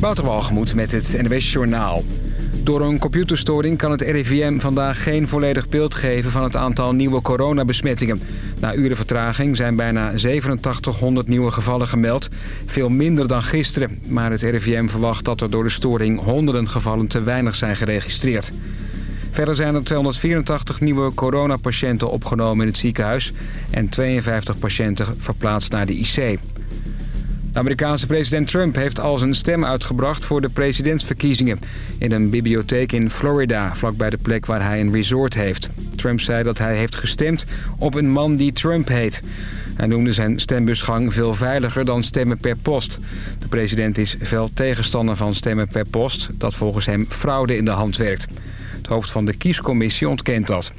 Wouter met het NWS Journaal. Door een computerstoring kan het RIVM vandaag geen volledig beeld geven... van het aantal nieuwe coronabesmettingen. Na uren vertraging zijn bijna 8700 nieuwe gevallen gemeld. Veel minder dan gisteren. Maar het RIVM verwacht dat er door de storing honderden gevallen te weinig zijn geregistreerd. Verder zijn er 284 nieuwe coronapatiënten opgenomen in het ziekenhuis... en 52 patiënten verplaatst naar de IC. De Amerikaanse president Trump heeft al zijn stem uitgebracht voor de presidentsverkiezingen... in een bibliotheek in Florida, vlakbij de plek waar hij een resort heeft. Trump zei dat hij heeft gestemd op een man die Trump heet. Hij noemde zijn stembusgang veel veiliger dan stemmen per post. De president is veel tegenstander van stemmen per post... dat volgens hem fraude in de hand werkt. Het hoofd van de kiescommissie ontkent dat.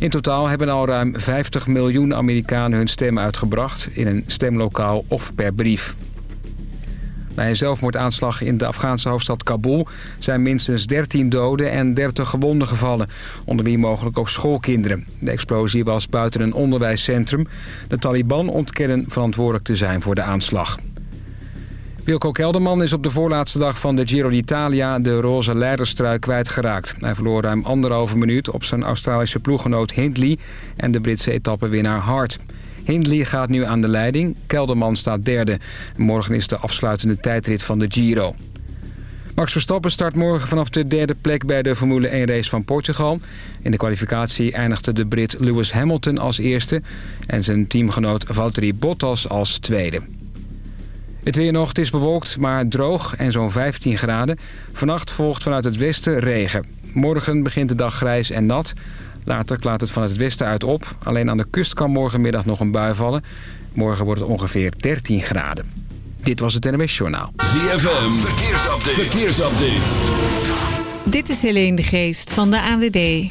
In totaal hebben al ruim 50 miljoen Amerikanen hun stem uitgebracht... in een stemlokaal of per brief. Bij een zelfmoordaanslag in de Afghaanse hoofdstad Kabul... zijn minstens 13 doden en 30 gewonden gevallen. Onder wie mogelijk ook schoolkinderen. De explosie was buiten een onderwijscentrum. De Taliban ontkennen verantwoordelijk te zijn voor de aanslag. Wilco Kelderman is op de voorlaatste dag van de Giro d'Italia de roze leiderstrui kwijtgeraakt. Hij verloor ruim anderhalve minuut op zijn Australische ploeggenoot Hindley en de Britse etappenwinnaar Hart. Hindley gaat nu aan de leiding, Kelderman staat derde. Morgen is de afsluitende tijdrit van de Giro. Max Verstappen start morgen vanaf de derde plek bij de Formule 1 race van Portugal. In de kwalificatie eindigde de Brit Lewis Hamilton als eerste... en zijn teamgenoot Valtteri Bottas als tweede. Het weer nog, het is bewolkt, maar droog en zo'n 15 graden. Vannacht volgt vanuit het westen regen. Morgen begint de dag grijs en nat. Later klaart het vanuit het westen uit op. Alleen aan de kust kan morgenmiddag nog een bui vallen. Morgen wordt het ongeveer 13 graden. Dit was het NWS Journaal. ZFM, verkeersupdate. verkeersupdate. Dit is Helene de Geest van de ANWB.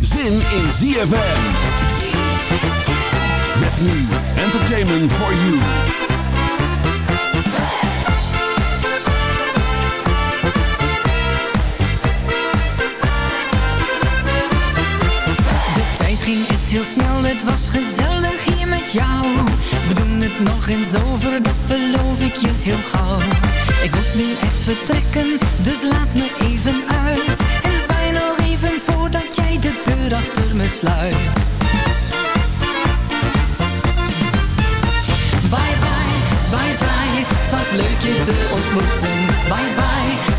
zin in ZFM. Met nu entertainment for you. De tijd ging echt heel snel, het was gezellig hier met jou. We doen het nog eens over, dat beloof ik je heel gauw. Ik moet nu echt vertrekken, dus laat me even uit achter me sluit. Bye bye, zwaai zwaai, het was leuk je te ontmoeten. Bye bye,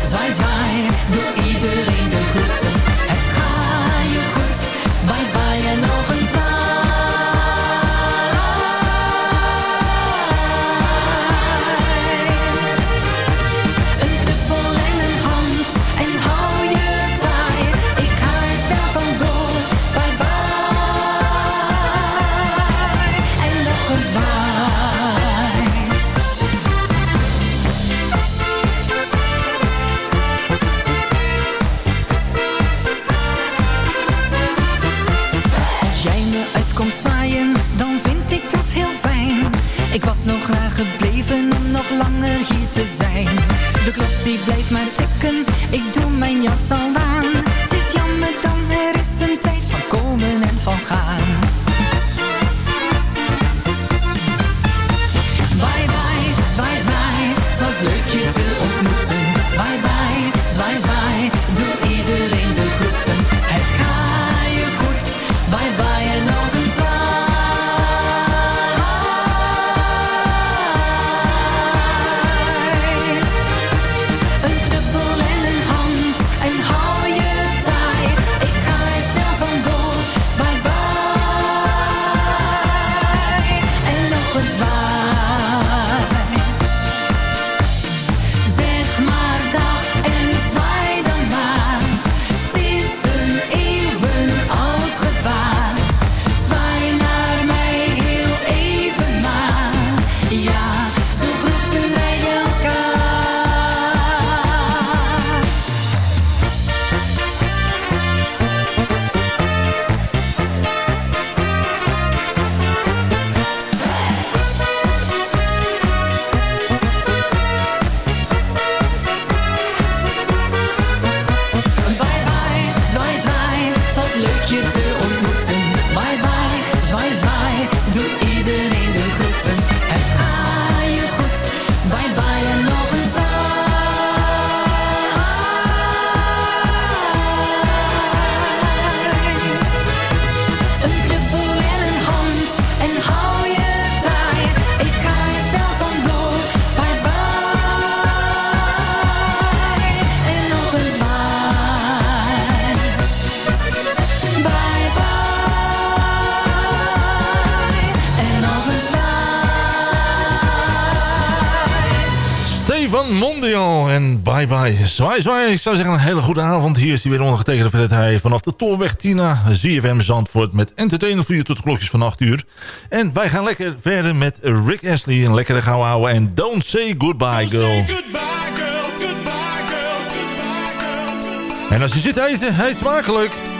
bye bye. Zwaai, zwaai. Ik zou zeggen een hele goede avond. Hier is hij weer ondergetekende Fred Heij vanaf de Tolweg Tina. ZFM Zandvoort met entertainer voor je tot de klokjes van 8 uur. En wij gaan lekker verder met Rick Astley. Een lekkere gauw houden. En Don't Say Goodbye Girl. Don't say goodbye, girl, goodbye, girl, goodbye, girl. En als je zit eten, heet smakelijk.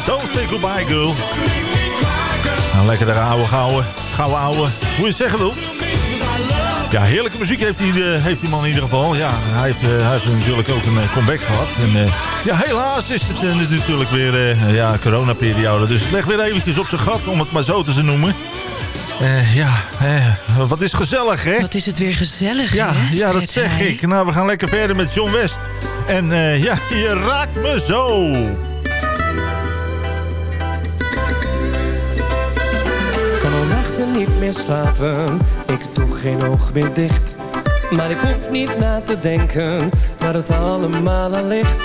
En Don't Say Goodbye Girl. Nou, lekker de oude gouden, gouden oude, hoe je het zeggen wil. Ja, heerlijke muziek heeft die, uh, heeft die man in ieder geval. Ja, hij heeft, uh, hij heeft natuurlijk ook een uh, comeback gehad. En, ja, helaas is het natuurlijk weer ja, coronaperiode. Dus het legt weer eventjes op zijn gat, om het maar zo te noemen. ja, wat is gezellig, hè? Wat is het weer gezellig, Ja, hè? ja dat zeg ik. Nou, we gaan lekker verder met John West. En ja, je raakt me zo. Niet meer slapen, ik doe geen oog meer dicht. Maar ik hoef niet na te denken waar het allemaal aan ligt.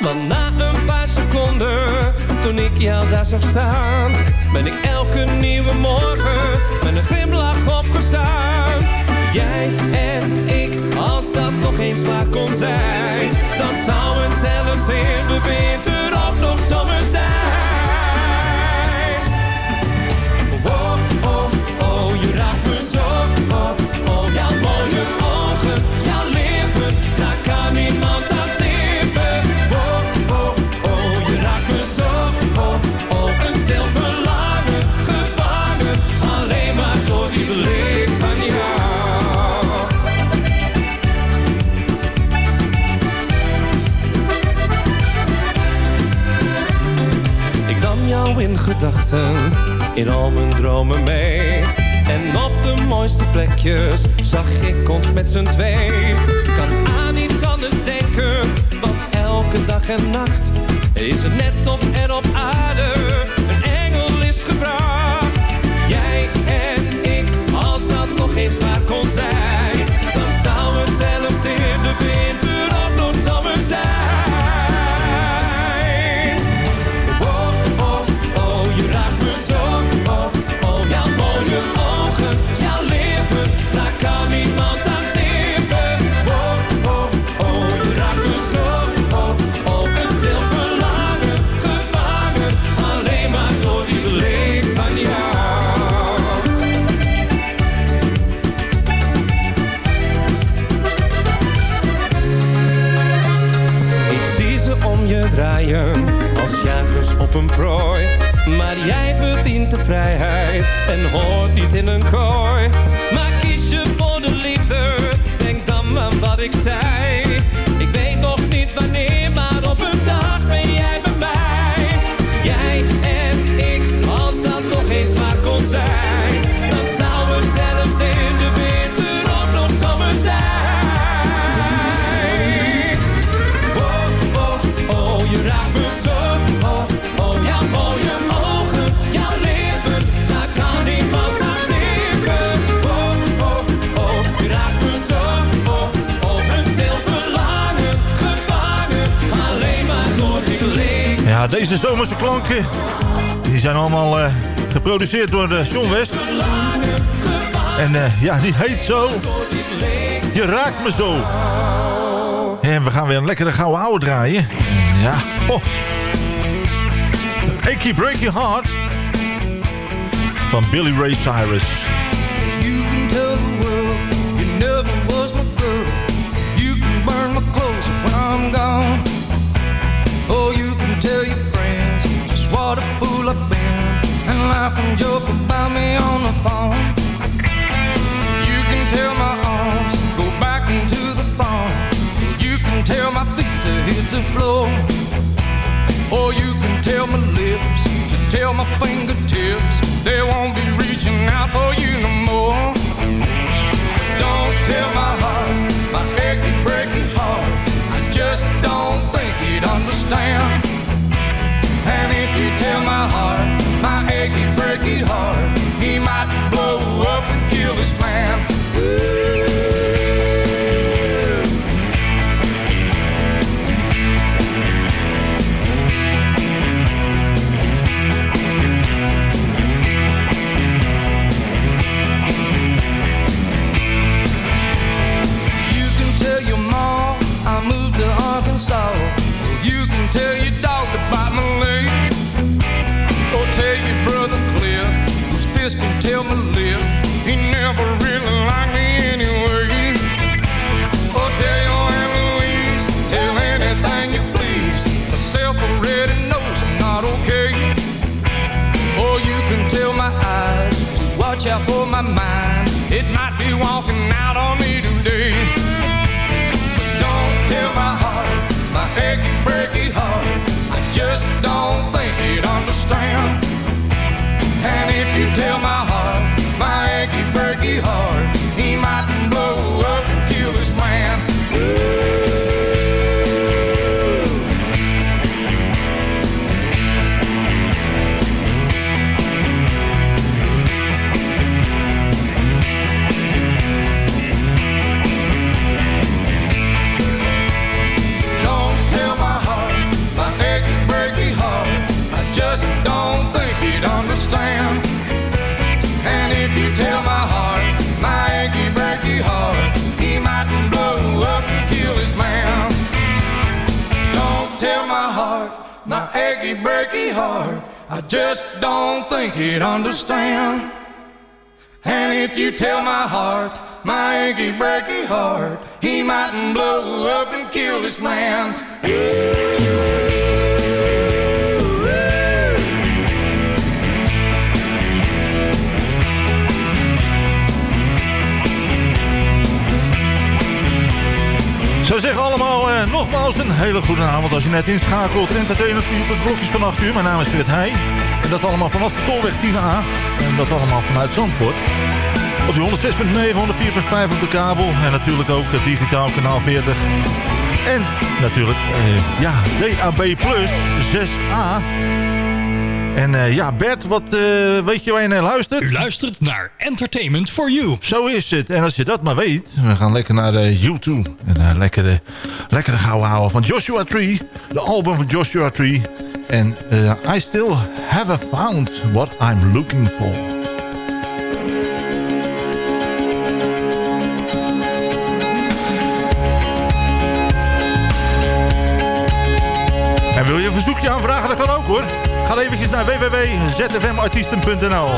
Want na een paar seconden, toen ik jou daar zag staan, ben ik elke nieuwe morgen met een in al mijn dromen mee. En op de mooiste plekjes zag ik ons met z'n twee. Kan aan iets anders denken, want elke dag en nacht is het net of er op aarde een engel is gebracht. Een prooi. Maar jij verdient de vrijheid en hoort niet in een kooi. Maar kies je voor de liefde, denk dan aan wat ik zei. Ik weet nog niet wanneer, deze zomerse klanken, die zijn allemaal eh, geproduceerd door de John West. En eh, ja, die heet zo. Je raakt me zo. En we gaan weer een lekkere gouden ouwe draaien. Ja, oh. Achy Break Your Heart. Van Billy Ray Cyrus. You can tell the world you never was my girl. You can burn my clothes when I'm gone. Laugh and joke about me on the phone. You can tell my arms go back into the farm. You can tell my feet to hit the floor. Or you can tell my lips to tell my fingertips they won't be reaching out for you no more. Don't tell my heart, my achy breaky heart. I just don't think he'd understand. And if you tell my heart, my achy breaky heart, he might blow up and kill this man. You walking out on me today. Don't tell my heart, my achy breaky heart. I just don't just don't think he'd understand. And if you tell my heart, my achy breaky heart, he mightn't blow up and kill this man. Zo zeggen allemaal eh, nogmaals een hele goede avond als je net inschakelt. Entertainment op het blokjes van 8 uur. Mijn naam is Fred Heij. En dat allemaal vanaf de Tolweg 10A. En dat allemaal vanuit Zandvoort. Op die 106.9, 104.5 op de kabel. En natuurlijk ook het digitaal kanaal 40. En natuurlijk, eh, ja, DAB Plus 6A. En eh, ja, Bert, wat eh, weet je waar je naar luistert? U luistert naar Entertainment for You. Zo is het. En als je dat maar weet, we gaan lekker naar uh, U2. En lekker, de, lekker de gouden houden van Joshua Tree. De album van Joshua Tree. En uh, I still haven't found what I'm looking for. En wil je een verzoekje aanvragen? Dat kan ook hoor. Ga eventjes naar www.zfmartiesten.nl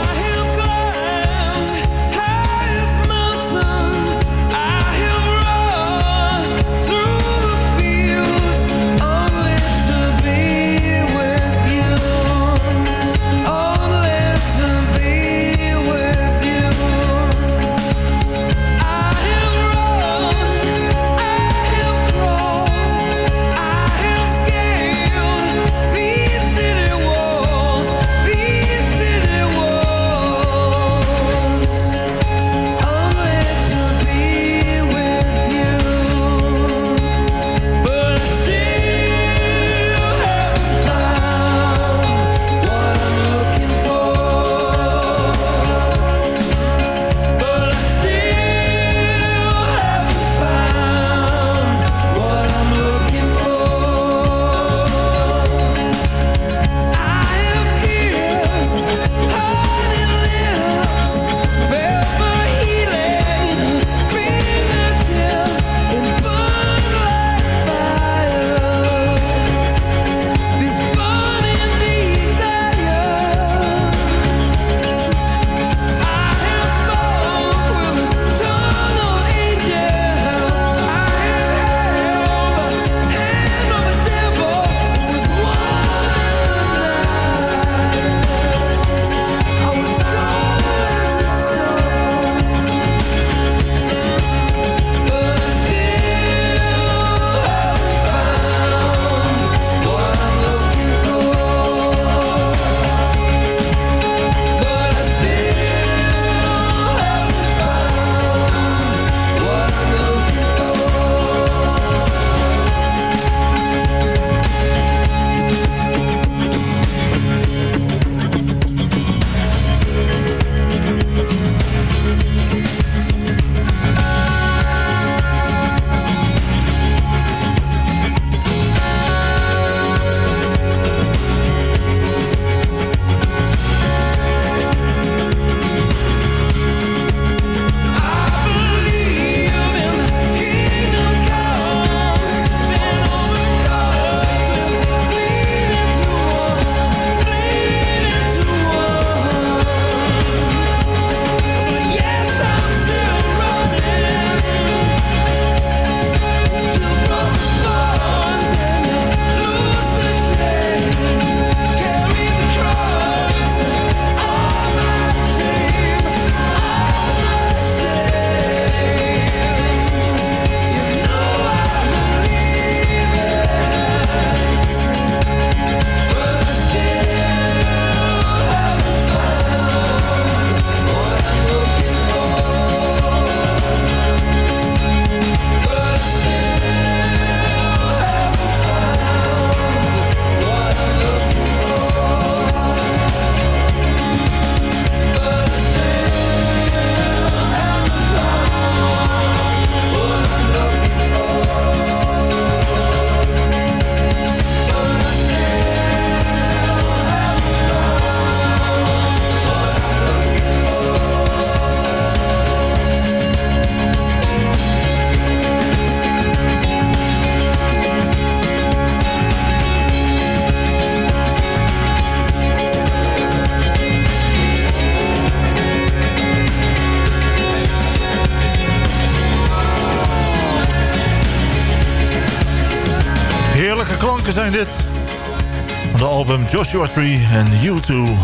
Joshua Tree en U2.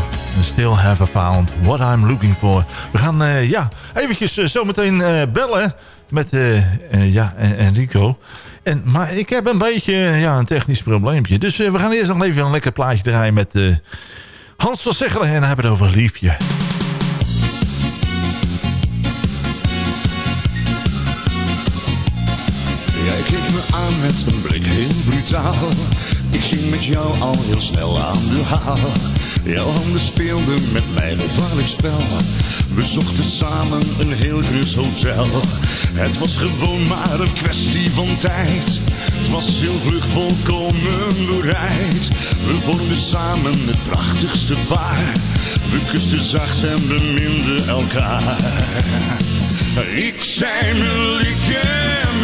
Still haven't found what I'm looking for. We gaan uh, ja, eventjes uh, zometeen uh, bellen met ja, Enrico. En, maar ik heb een beetje ja, een technisch probleempje. Dus we gaan eerst nog even een lekker plaatje draaien met Hans van Zegelen en hebben het over liefje. Jij keek me aan met een blik heel brutaal. Ik ging met jou al heel snel aan de haal. Jouw handen speelden met mij een gevaarlijk spel. We zochten samen een heel grus hotel. Het was gewoon maar een kwestie van tijd. Het was heel vlug volkomen bereid. We vormden samen het prachtigste paar. We kusten zacht en beminden elkaar. Ik zei mijn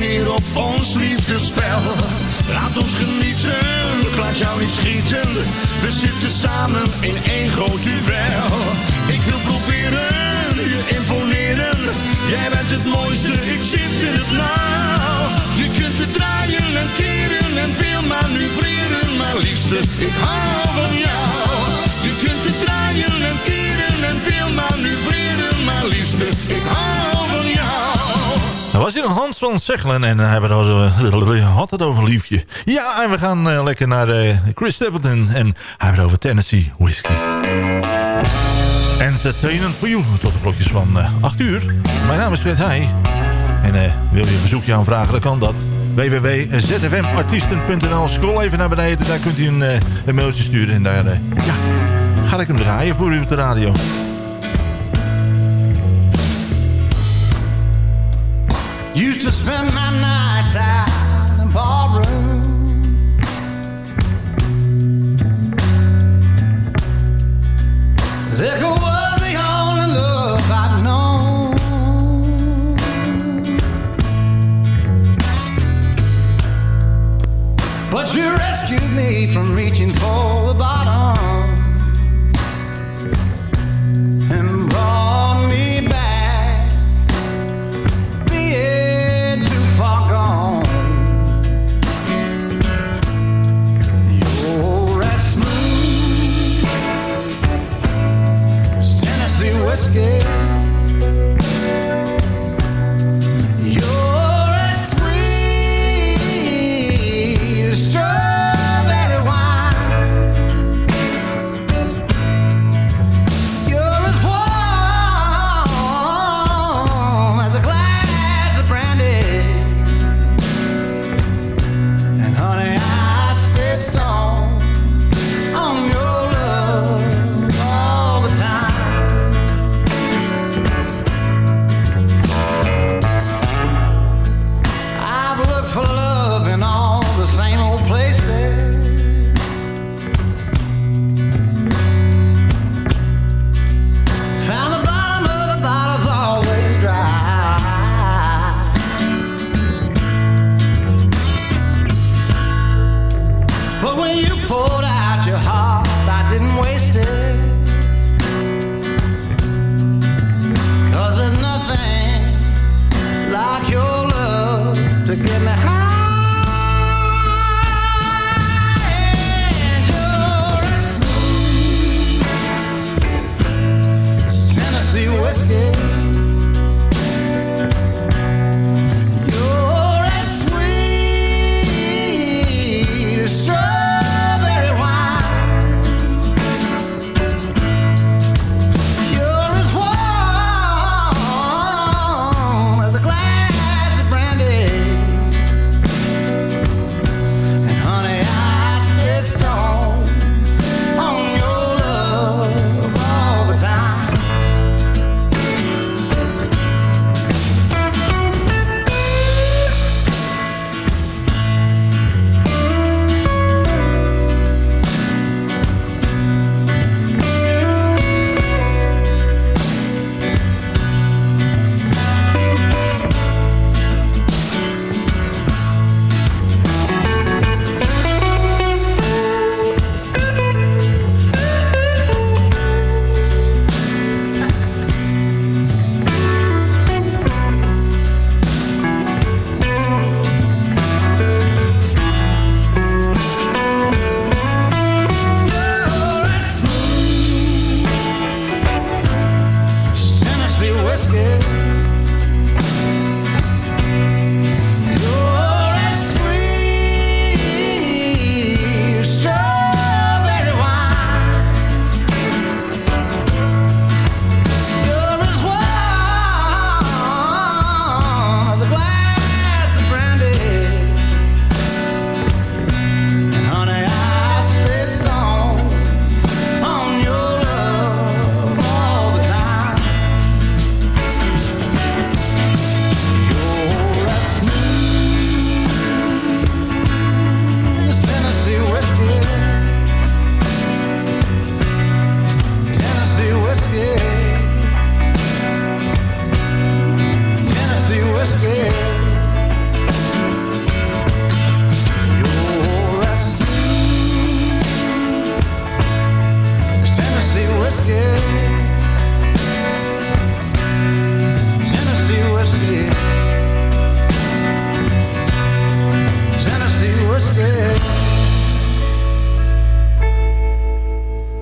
Op ons liefdespel. Laat ons genieten, ik laat jou niet schieten. We zitten samen in één groot duel. Ik wil proberen, je imponeren. Jij bent het mooiste, ik zit in het nauw. Je kunt het draaien en keren en veel manoeuvreren. Maar liefste, ik hou van jou. Je kunt het draaien en keren en veel manoeuvreren. Maar liefste, Hans van Zegelen en hij had het over- liefje. Ja, en we gaan eh, lekker naar eh, Chris Stapleton en hij het over Tennessee Whiskey. Entertainment for you, tot de klokjes van eh 8 uur. Mijn naam is Fred Heij. En eh, wil je een verzoekje aanvragen, dan kan dat. www.zfmartiesten.nl Scroll even naar beneden, daar kunt u een, eh, een mailtje sturen. En daar eh, ja, ga ik hem draaien voor u op de radio. Used to spend my nights out in ballroom. Liquor was the only love I'd known. But you rescued me from reaching for the bottom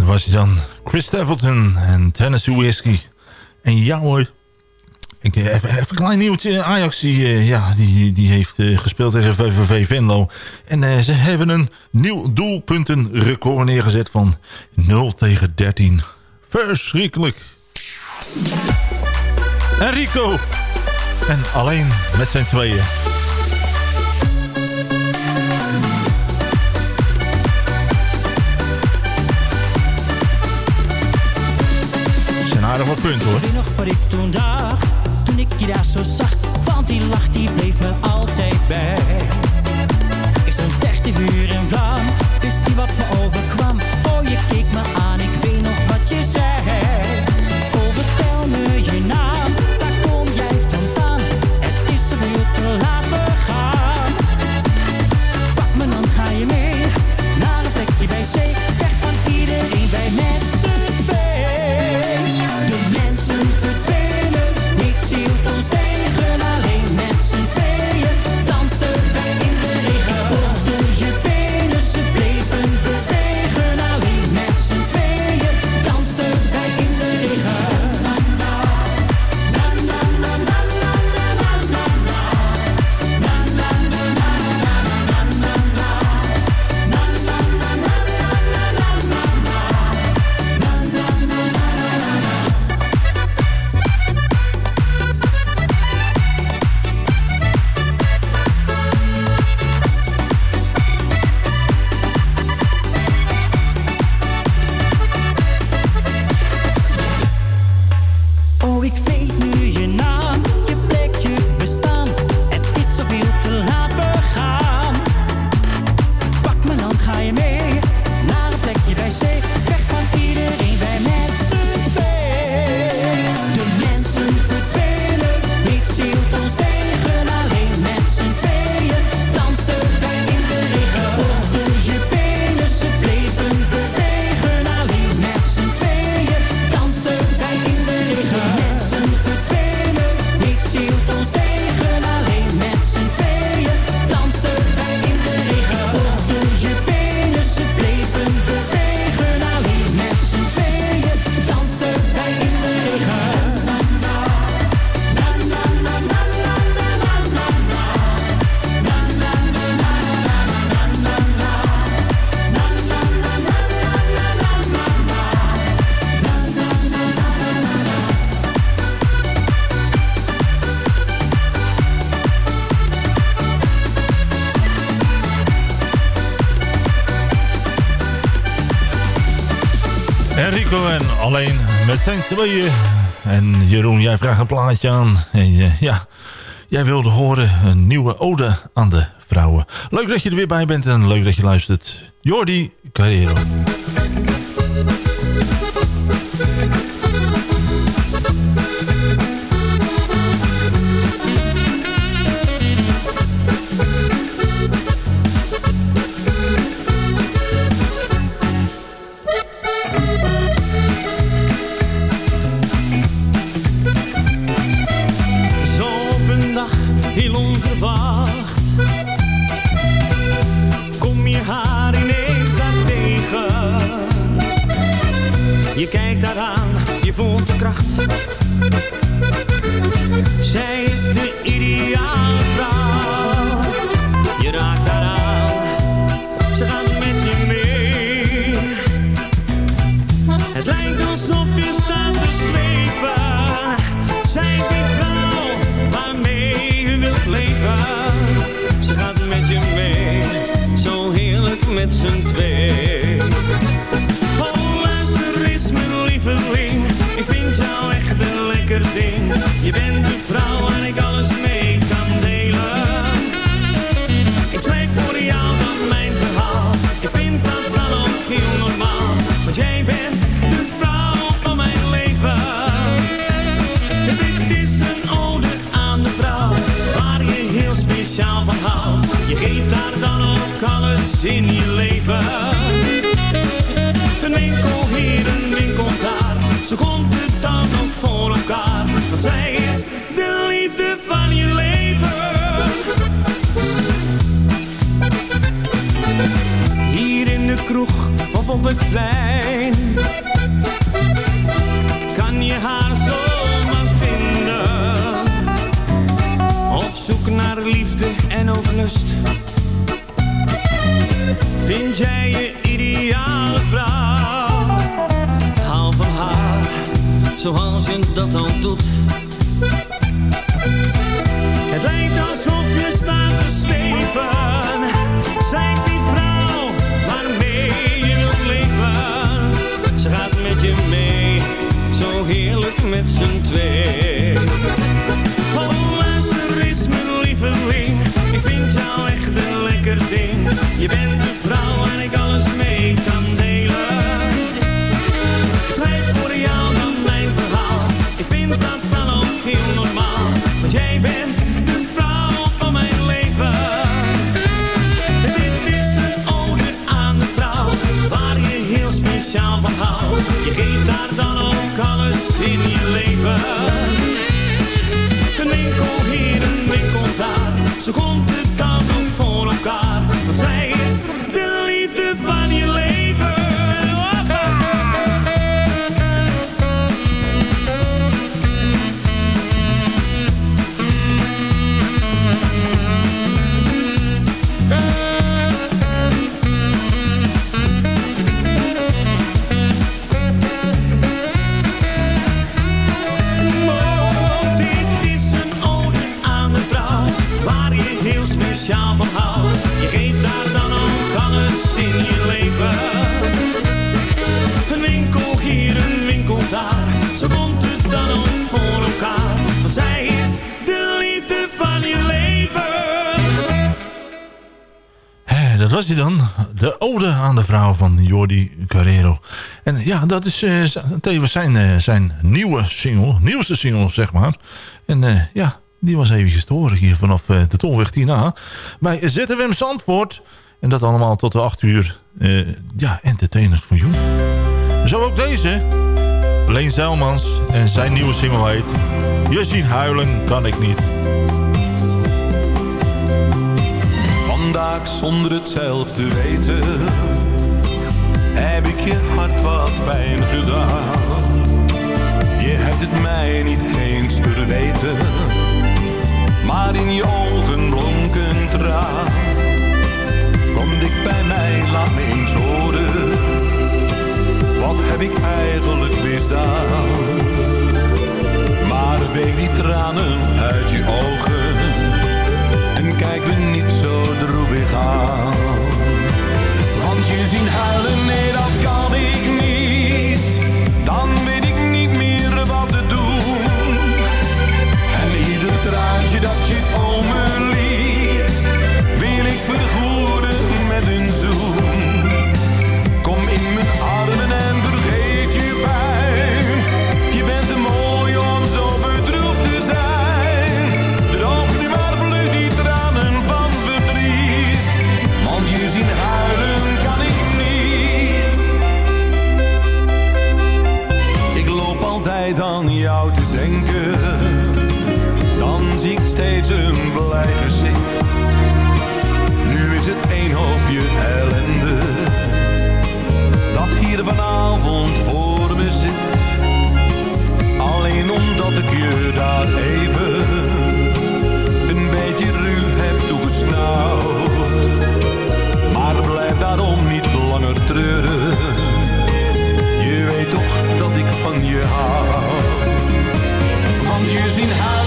was hij dan. Chris Stapleton en Tennessee Whiskey. En ja hoor. Ik, eh, even, even een klein nieuwtje. Ajax die, eh, ja, die, die heeft eh, gespeeld tegen VVV Venlo. En ze hebben een nieuw doelpuntenrecord neergezet van 0 tegen 13. Verschrikkelijk. Enrico. En alleen met zijn tweeën. Ik weet nog wat ik toen dacht, toen ik je daar zo zag. Want die lach die bleef me altijd bij. Ik stond echt in vuur en vlam, wist niet wat me overkwam. Zijn tweeën. En Jeroen, jij vraagt een plaatje aan. En eh, ja, jij wilde horen een nieuwe ode aan de vrouwen. Leuk dat je er weer bij bent en leuk dat je luistert. Jordi Carrero. Je kijkt haar aan, je voelt de kracht. Zij is de ideale vrouw Je raakt haar aan, ze gaat met je mee. Het lijkt alsof je staat te zweven. Zij is die vrouw waarmee je wilt leven. Ze gaat met je mee, zo heerlijk met z'n twee Je bent de vrouw waar ik alles mee kan delen ik schrijf voor jou dan mijn verhaal. Ik vind dat dan ook heel normaal. Want jij bent de vrouw van mijn leven. Dit is een ode aan de vrouw. Waar je heel speciaal van houdt. Je geeft haar dan ook alles in je leven. Een winkel hier, een winkel daar. zo komt het dan het plein kan je haar zomaar vinden. Op zoek naar liefde en ook lust. Vind jij je ideale vrouw? Haal van haar, zoals je dat al doet. Het lijkt alsof je staat te zweven. Zo heerlijk met z'n twee. Oh, luister eens, mijn lieveling. Ik vind jou echt een lekker ding. Je bent de Een winkel hier, een winkel daar. Zo komt het ja, dat is eh, tevens zijn, eh, zijn nieuwe single. Nieuwste single, zeg maar. En eh, ja, die was eventjes te horen hier vanaf de Tolweg hierna. Bij ZFM Zandvoort. En dat allemaal tot de 8 uur. ja, entertainment voor jou. Zo ook deze. Leen Zijlmans. En zijn nieuwe single heet... Je zien huilen kan ik niet. Vandaag zonder het zelf te weten Hebt het mij niet eens verweten Maar in je ogen blonk een traan. Kom dik bij mij, laat me eens horen. Wat heb ik eigenlijk misdaan? Maar veeg die tranen Omdat ik je daar even een beetje ruw heb toegesnauwd. Maar blijf daarom niet langer treuren. Je weet toch dat ik van je hou. Want je zien huilen,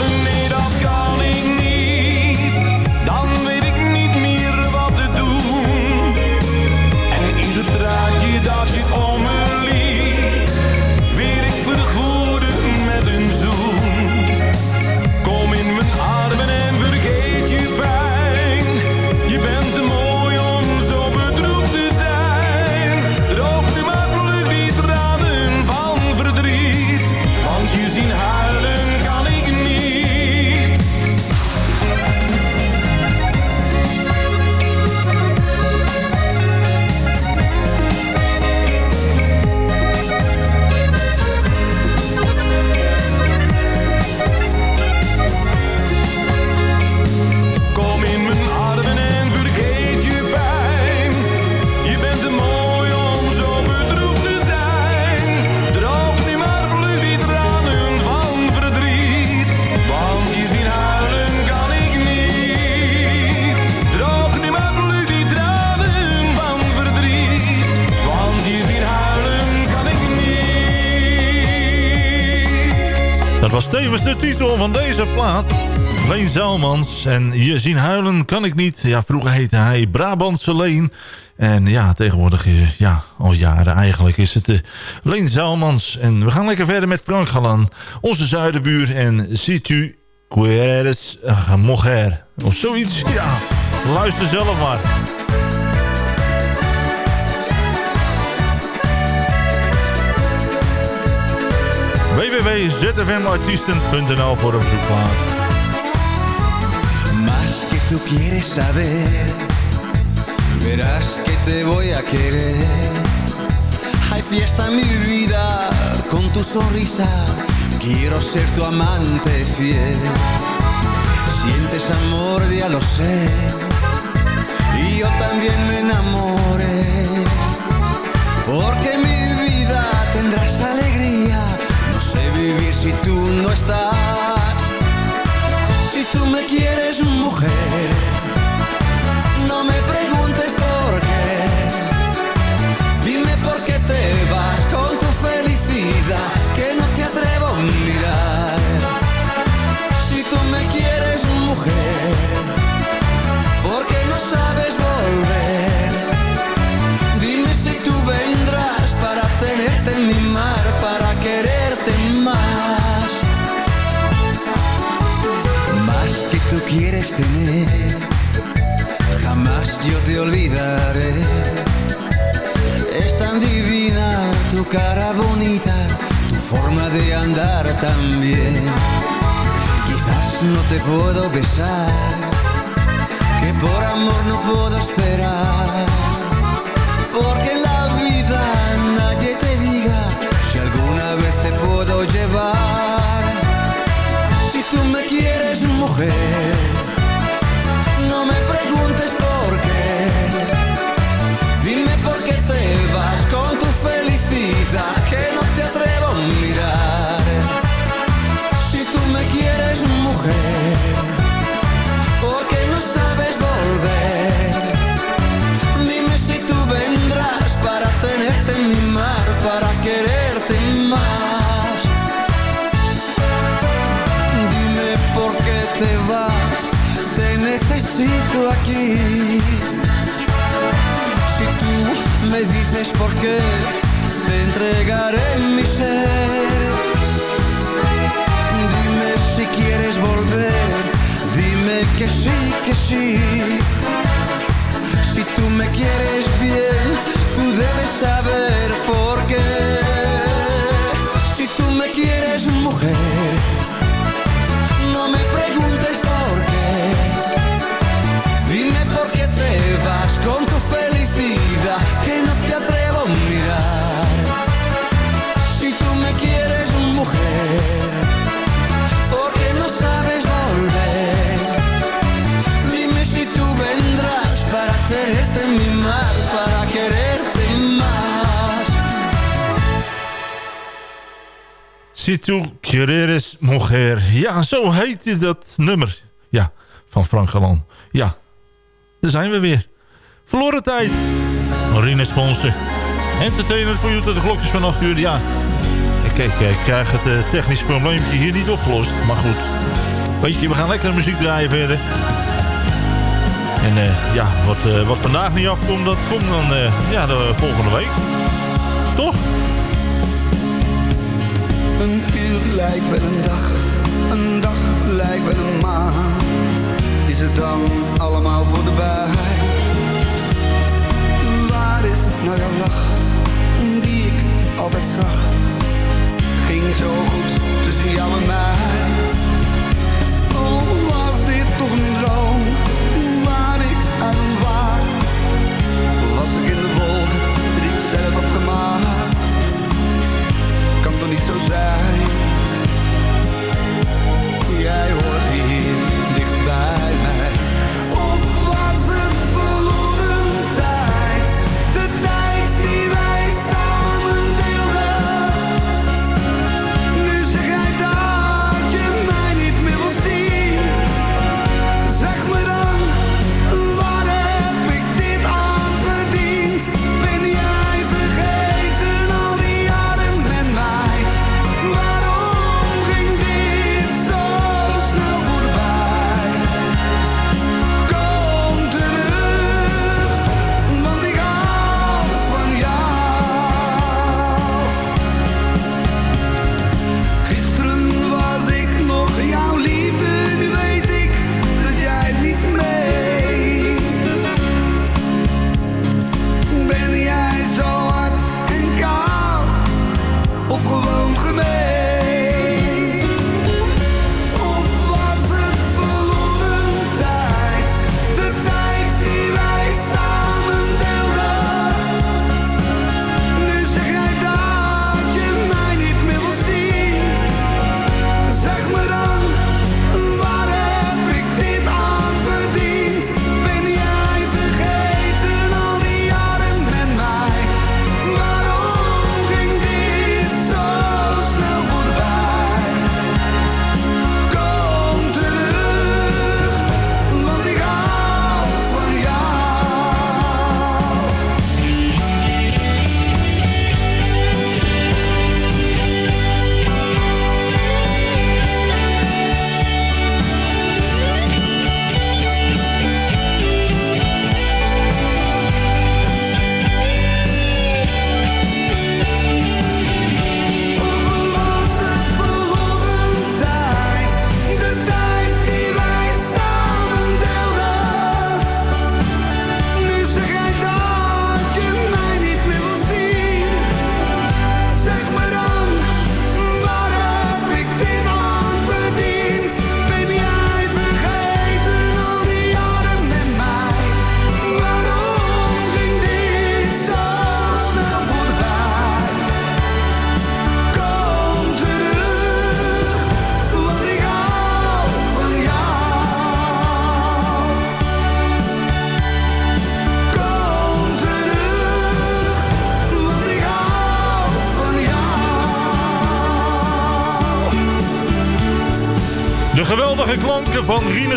Leen Zalmans en Je zien huilen kan ik niet. Ja, vroeger heette hij Brabantse Leen. En ja, tegenwoordig ja, al jaren eigenlijk is het uh, Leen Zalmans. En we gaan lekker verder met Frank Galan. Onze zuidenbuur en Situ Queres uh, Moger. Of zoiets. Ja, luister zelf maar. www.zfmartiesten.nl voor een zoekplaat. Tú quieres saber, verás que te voy a querer. Hay fiesta en mi vida con tu sonrisa, quiero ser tu amante fiel. Sientes amor, ya lo sé, y yo también me enamoré, porque mi vida tendrás alegría sé vivir si tú no estás. Cara bonita, tu forma de andar también. Quizás no te puedo besar, que por amor no puedo esperar. Aquí. Si tú me dices por qué, te entregaré mi ser. Dime si quieres volver, dime que sí, que sí. Si tú me quieres bien, tú debes saber por qué. Si tú me quieres mujer, te vas con tu felicidad, que no te atrevo a mirar. Si tú me quieres mujer, ¿por qué no sabes volver? Dime si tú vendrás para en mi mar, para quererte más. Si tu quieres mujer. Ja, zo heette dat nummer. Ja, van Frank Galan. Ja, daar zijn we weer. Verloren tijd. Marine Sponsen. Entertainment voor u tot de klokjes van 8 uur. Ja, ik, ik, ik krijg het uh, technisch probleempje hier niet opgelost. Maar goed. Weet je, we gaan lekker muziek draaien verder. En uh, ja, wat, uh, wat vandaag niet afkomt, dat komt dan ja, de volgende week. Toch? Een uur lijkt wel een dag, een dag lijkt wel een dan allemaal voorbij? Waar is nou jouw lach, die ik altijd zag? Ging zo goed tussen jou en mij.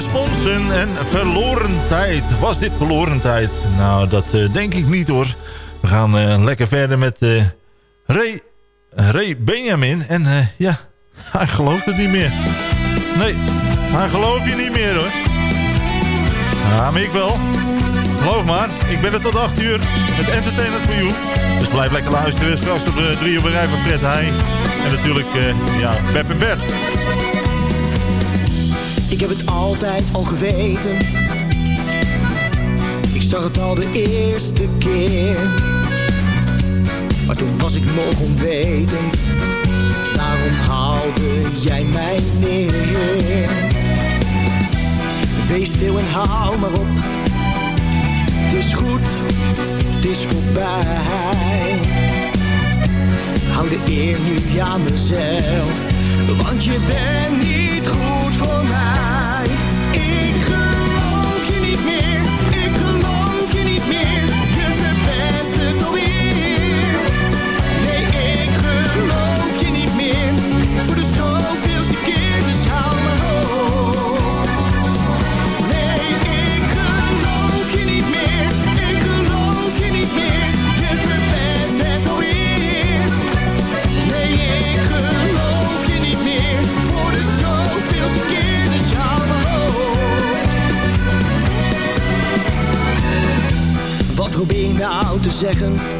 Sponsen en verloren tijd. Was dit verloren tijd? Nou, dat eh, denk ik niet hoor. We gaan eh, lekker verder met eh, Ray, Ray Benjamin. En ja, hij gelooft het niet meer. Nee, hij gelooft je niet meer hoor. Ja, maar ik wel. Geloof maar, ik ben er tot 8 uur. Het entertainment voor jou. Dus blijf lekker luisteren. Straks op de 3 uur rij van Fred Heij. En natuurlijk, ja, Pep en Bert. Ik heb het altijd al geweten. Ik zag het al de eerste keer. Maar toen was ik nog onwetend. Waarom haalde jij mij neer. Wees stil en hou maar op. Het is goed, het is voorbij. Hou de eer nu aan mezelf Want je bent niet goed voor mij. Jackson.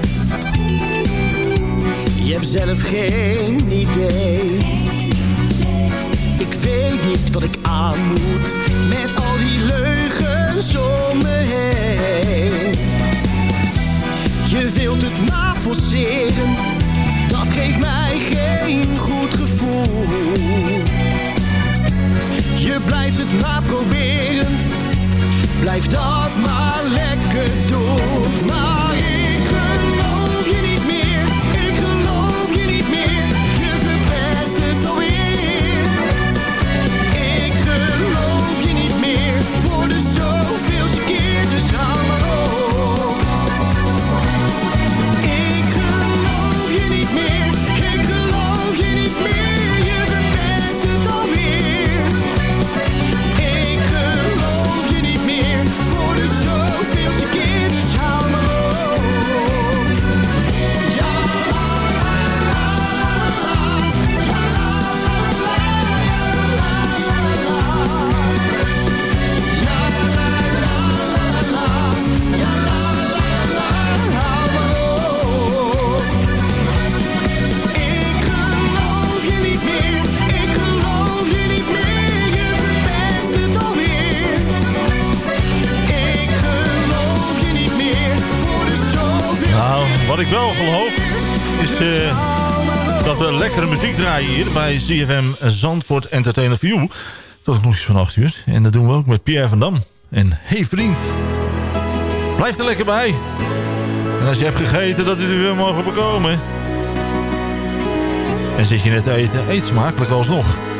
ik wel geloof is eh, dat we lekkere muziek draaien hier bij ZFM Zandvoort Entertainer View. Tot klokjes van 8 uur. En dat doen we ook met Pierre van Dam. En hey vriend, blijf er lekker bij. En als je hebt gegeten dat u er weer mogen bekomen. En zit je net eten, eet smakelijk alsnog.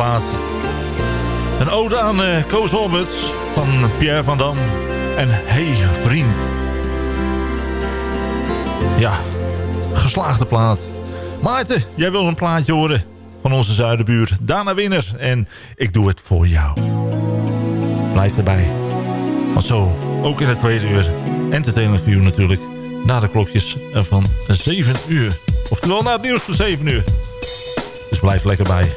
plaat. Een ode aan uh, Koos van Pierre van Dam. En Hey Vriend. Ja, geslaagde plaat. Maarten, jij wil een plaatje horen van onze zuidenbuur. Dana Winner en ik doe het voor jou. Blijf erbij. Want zo, ook in het tweede uur. Entertainment View natuurlijk. Na de klokjes van 7 uur. Oftewel na het nieuws van 7 uur. Dus blijf lekker bij.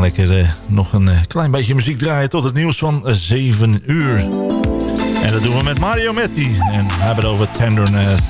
Lekker uh, nog een uh, klein beetje muziek draaien tot het nieuws van 7 uur. En dat doen we met Mario Metti. En we hebben het over tenderness.